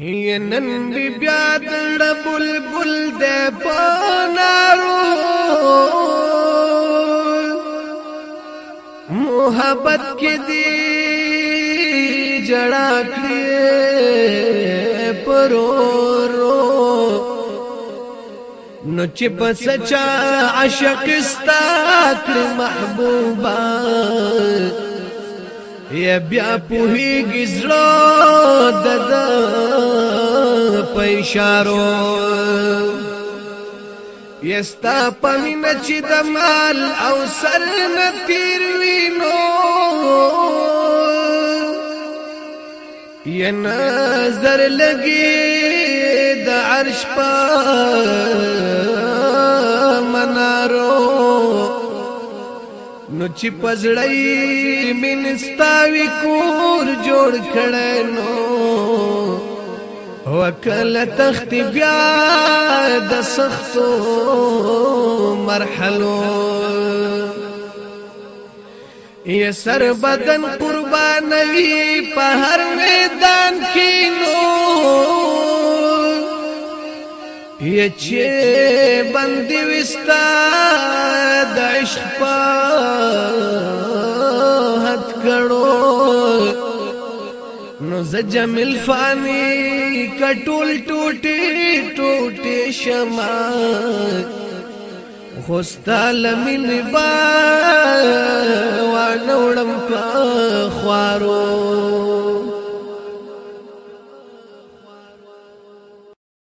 بیا بل بلبل دے پو محبت دی جڑا کی پرو رو نچ سچا کر محبوبہ یا بیا پوهی گزړو دد په اشارو یستا پمن چې د مال او سر نه تیر وینو یا نظر لګي د عرش په چې پزړی منستاوي کور جوړ کړه نو وکل تخت بیا د سختو مرحلو یا سر بدن قربانوي په هر میدان کې نو یا چې بندي وستا د عشق په غړو نو ز جمیل فانی کټول ټوټي ټوټي شما خوستال من با وانوړم په خوارو